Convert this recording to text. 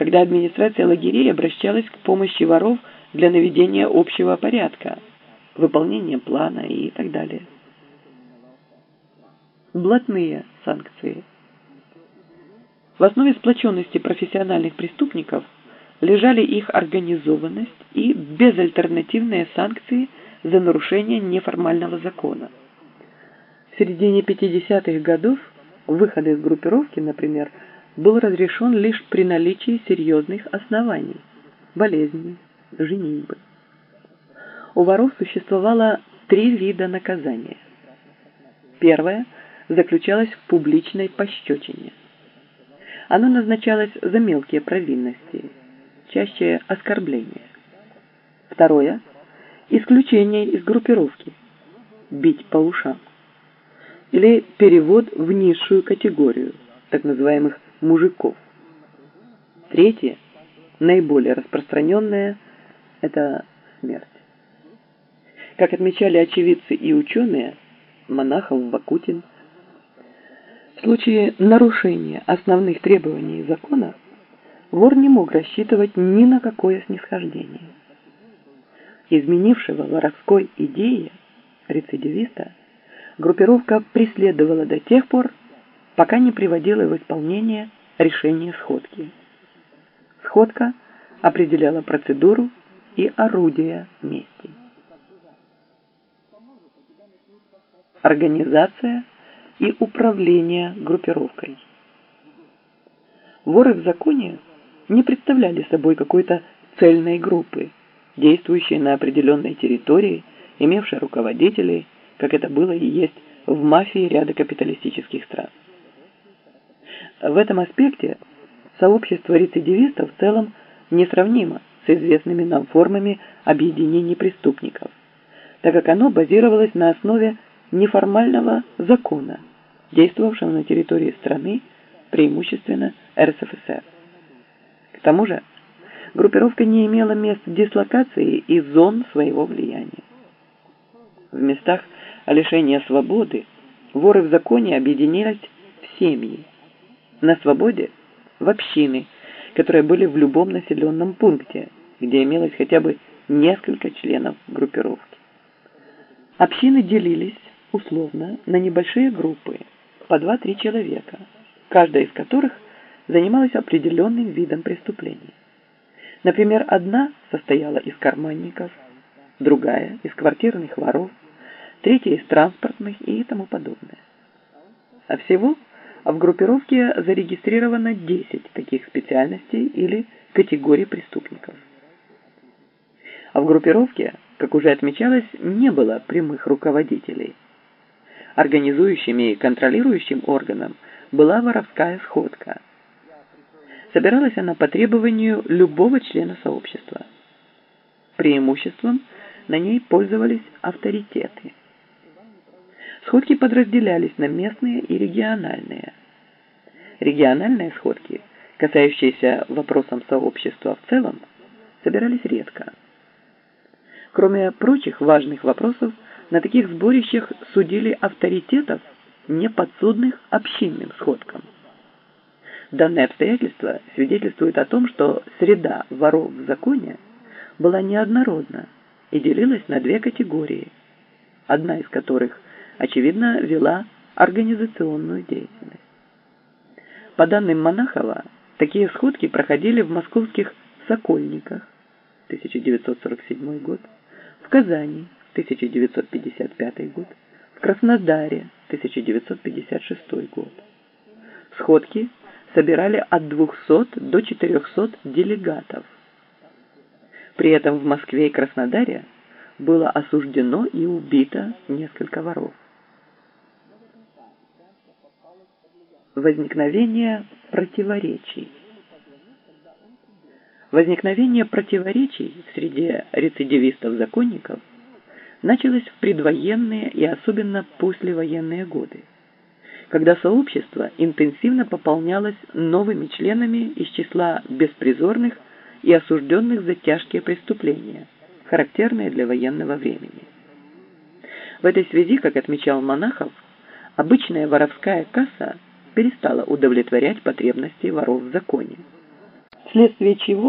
когда администрация лагерей обращалась к помощи воров для наведения общего порядка, выполнения плана и так далее. Блатные санкции. В основе сплоченности профессиональных преступников лежали их организованность и безальтернативные санкции за нарушение неформального закона. В середине 50-х годов выход из группировки, например, был разрешен лишь при наличии серьезных оснований – болезни, женитьбы. У воров существовало три вида наказания. Первое заключалось в публичной пощечине. Оно назначалось за мелкие провинности, чаще оскорбления. Второе – исключение из группировки, бить по ушам. Или перевод в низшую категорию, так называемых мужиков. Третье, наиболее распространенное, это смерть. Как отмечали очевидцы и ученые, Монахов, Вакутин, в случае нарушения основных требований закона вор не мог рассчитывать ни на какое снисхождение. Изменившего воровской идеи рецидивиста группировка преследовала до тех пор, пока не приводила в исполнение решение сходки. Сходка определяла процедуру и орудия мести. Организация и управление группировкой. Воры в законе не представляли собой какой-то цельной группы, действующей на определенной территории, имевшей руководителей, как это было и есть в мафии ряда капиталистических стран. В этом аспекте сообщество рецидивистов в целом несравнимо с известными нам формами объединений преступников, так как оно базировалось на основе неформального закона, действовавшего на территории страны, преимущественно РСФСР. К тому же, группировка не имела мест дислокации и зон своего влияния. В местах лишения свободы воры в законе объединились в семьи, на свободе в общины, которые были в любом населенном пункте, где имелось хотя бы несколько членов группировки. Общины делились условно на небольшие группы, по 2-3 человека, каждая из которых занималась определенным видом преступлений. Например, одна состояла из карманников, другая – из квартирных воров, третья – из транспортных и тому подобное. А всего – в группировке зарегистрировано 10 таких специальностей или категорий преступников. А в группировке, как уже отмечалось, не было прямых руководителей. Организующим и контролирующим органом была воровская сходка. Собиралась она по требованию любого члена сообщества. Преимуществом на ней пользовались авторитеты – Сходки подразделялись на местные и региональные. Региональные сходки, касающиеся вопросов сообщества в целом, собирались редко. Кроме прочих важных вопросов, на таких сборищах судили авторитетов, не подсудных общинным сходкам. Данное обстоятельство свидетельствует о том, что среда воров в законе была неоднородна и делилась на две категории, одна из которых – очевидно, вела организационную деятельность. По данным Монахова, такие сходки проходили в московских Сокольниках 1947 год, в Казани 1955 год, в Краснодаре 1956 год. Сходки собирали от 200 до 400 делегатов. При этом в Москве и Краснодаре было осуждено и убито несколько воров. Возникновение противоречий. Возникновение противоречий среди рецидивистов-законников началось в предвоенные и особенно послевоенные годы, когда сообщество интенсивно пополнялось новыми членами из числа беспризорных и осужденных за тяжкие преступления, характерные для военного времени. В этой связи, как отмечал Монахов, обычная воровская касса – перестала удовлетворять потребности воров в законе. вследствие чего